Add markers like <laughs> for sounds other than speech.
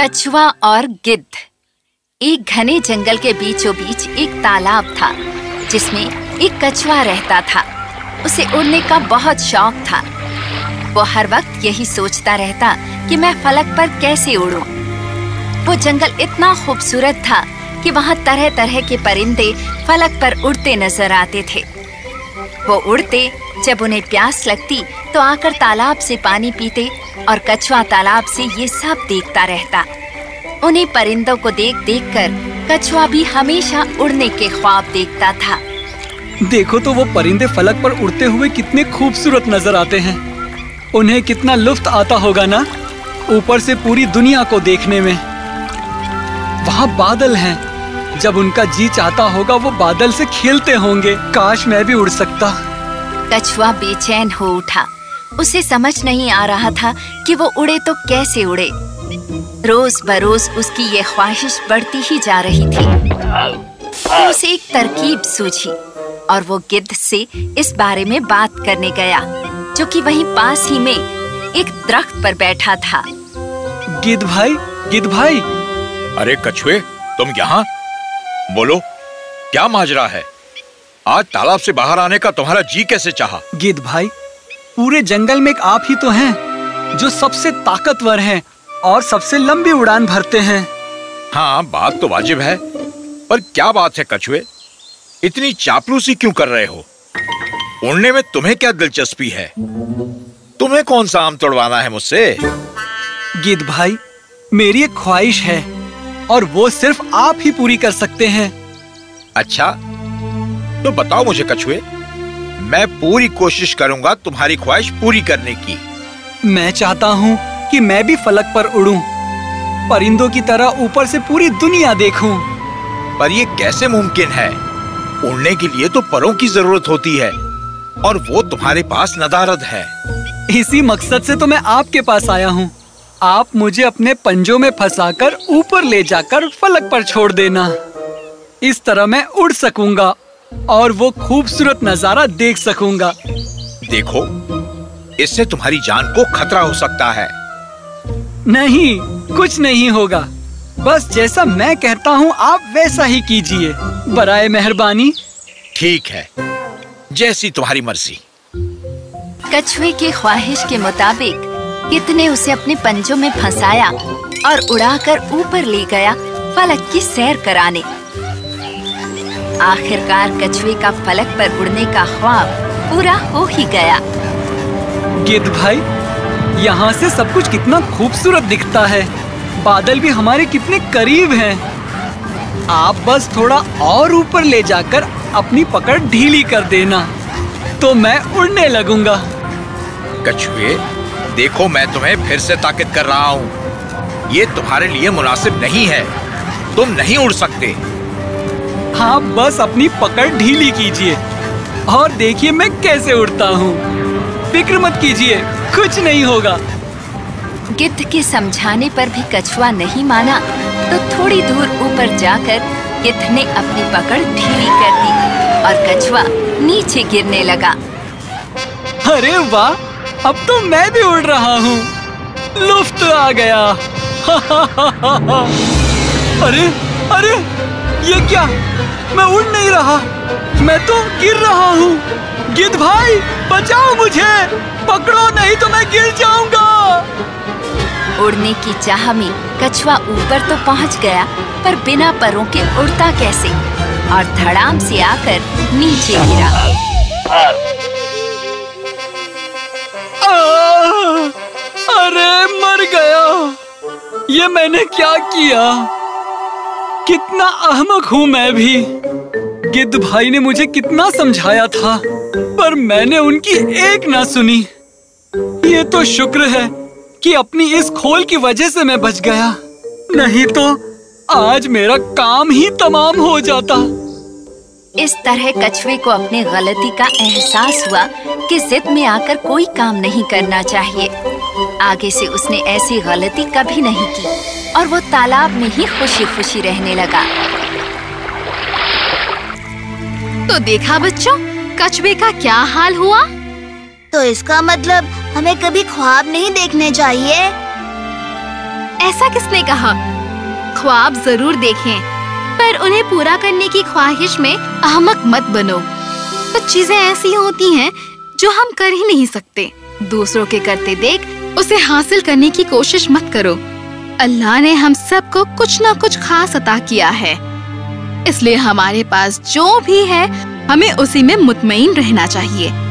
कछुआ और गिद्ध। एक घने जंगल के बीचों बीच एक तालाब था, जिसमें एक कछुआ रहता था। उसे उड़ने का बहुत शौक था। वो हर वक्त यही सोचता रहता कि मैं फलक पर कैसे उड़ूं। वो जंगल इतना खूबसूरत था कि वहाँ तरह तरह के परिंदे फलक पर उड़ते नज़र आते थे। वो उड़ते, जब उन्हें प्यास लगती तो आकर तालाब से पानी पीते और कछुआ तालाब से ये सब देखता रहता। उन्हीं परिंदों को देख देख कर कछुआ भी हमेशा उड़ने के ख्वाब देखता था। देखो तो वो परिंदे फलक पर उड़ते हुए कितने खूबसूरत नज़र आते हैं। उन्हें कितना लुफ्त आता होगा ना? ऊपर से पूरी दुनिया को देखने में। वहाँ बादल हैं। जब उनका जी चाहता होगा वो बादल से खेलते होंगे। काश मैं भी उड़ सकता। कछुआ बेचैन हो उठा। उसे समझ नहीं आ रहा था कि वो उड़े तो कैसे उड़े। रोज बरोज उसकी ये ख्वाहिश बढ़ती ही जा रही थी। उसे एक तरकीब सूझी और वो गिद्ध से इस बारे में बात करने गया जो कि वहीं पास ही में एक दरख्त पर बैठा था। गिद्ध भाई गिद्ध भाई। अरे कछुए तुम यहाँ? बोलो क्या माजरा है? आज तालाब से बाहर आने का तुम्हारा जी कैसे चाहा? गिद्ध भाई पूरे जंगल में एक आप ही तो हैं जो सबसे ताकतवर हैं। और सबसे लंबी उड़ान भरते हैं। हाँ बात तो वाजिब है पर क्या बात है कछुए? इतनी चापलूसी क्यों कर रहे हो? उड़ने में तुम्हें क्या दिलचस्पी है? तुम्हें कौन सा आम तोड़वाना है मुझसे? गिद्ध भाई मेरी एक ख्वाहिश है और वो सिर्फ़ आप ही पूरी कर सकते हैं। अच्छा तो बताओ मुझे कछुए मैं पूरी कोशिश करूँगा तुम्हारी ख्वाहिश पूरी करने की। मैं चाहता हूँ कि मैं भी फलक पर उड़ूं, परिंदों की तरह ऊपर से पूरी दुनिया देखूँ। पर ये कैसे मुमकिन है? उड़ने के लिए तो परों की ज़रूरत होती है और वो तुम्हारे पास नदारद है। इसी मकसद से तो मैं आपके पास आया हूँ। आप मुझे अपने पंजों में फंसाकर ऊपर ले जाकर फलक पर छोड़ देना। इस तरह मैं उड़ सकूँगा और वो खूबसूरत नज़ारा देख सकूँगा। देखो इससे तुम्हारी जान को खतरा हो सकता है। नहीं कुछ नहीं होगा। बस जैसा मैं कहता हूँ आप वैसा ही कीजिए। बराए मेहरबानी। ठीक है। जैसी तुम्हारी मर्ज़ी। कछुए की ख्वाहिश के मुताबिक कितने उसे अपने पंजों में फंसाया और उड़ाकर ऊपर ले गया फलक की सैर कराने। आखिरकार कछुए का फलक पर उड़ने का ख्वाब पूरा हो ही गया। गिद्ध भाई यहाँ से सब कुछ कितना खूबसूरत दिखता है। बादल भी हमारे कितने करीब हैं। आप बस थोड़ा और ऊपर ले जाकर अपनी पकड़ ढीली कर देना तो मैं उड़ने लगूँगा। कछुए देखो मैं तुम्हें फिर से ताकत कर रहा हूँ। ये तुम्हारे लिए मुनासिब नहीं है। तुम नहीं उड़ सकते। हाँ बस अपनी पकड़ ढीली कीजिए और देखिए मैं कैसे उड़ता हूँ। फ़िक्र मत कीजिए कुछ नहीं होगा। गिद्ध के समझाने पर भी कछुआ नहीं माना तो थोड़ी दूर ऊपर जाकर गिद्ध ने अपनी पकड़ ढीली कर दी और कछुआ नीचे गिरने लगा। अरे वाह अब तो मैं भी उड़ रहा हूँ। लुफ्त आ गया। <laughs> अरे अरे ये क्या? मैं उड़ नहीं रहा। मैं तो गिर रहा हूँ। गिद्ध भाई बचाओ मुझे। पकड़ो नहीं तो मैं गिर जाऊँगा। उड़ने की चाह में कछुआ ऊपर तो पहुँच गया पर बिना परों के उड़ता कैसे? और धड़ाम से आकर नीचे गिरा। अरे मर गया। ये मैंने क्या किया? कितना अहमक हूँ मैं भी। गिद्ध भाई ने मुझे कितना समझाया था, पर मैंने उनकी एक ना सुनी। ये तो शुक्र है कि अपनी इस खोल की वजह से मैं बच गया। नहीं तो आज मेरा काम ही तमाम हो जाता। इस तरह कछुए को अपनी गलती का एहसास हुआ कि जिद में आकर कोई काम नहीं करना चाहिए। आगे से उसने ऐसी गलती कभी नहीं की और वो तालाब में ही खुशी खुशी रहने लगा। तो देखा बच्चों? कछुए का क्या हाल हुआ? तो इसका मतलब हमें कभी ख्वाब नहीं देखने चाहिए ऐसा किसने कहा? ख्वाब ज़रूर देखें पर उन्हें पूरा करने की ख्वाहिश में अहमक मत बनो। कुछ चीज़ें ऐसी होती हैं जो हम कर ही नहीं सकते। दूसरों के करते देख उसे हासिल करने की कोशिश मत करो। अल्लाह ने हम सबको कुछ ना कुछ खास अता किया है। इसलिए हमारे पास जो भी है हमें उसी में मुतमईन रहना चाहिए।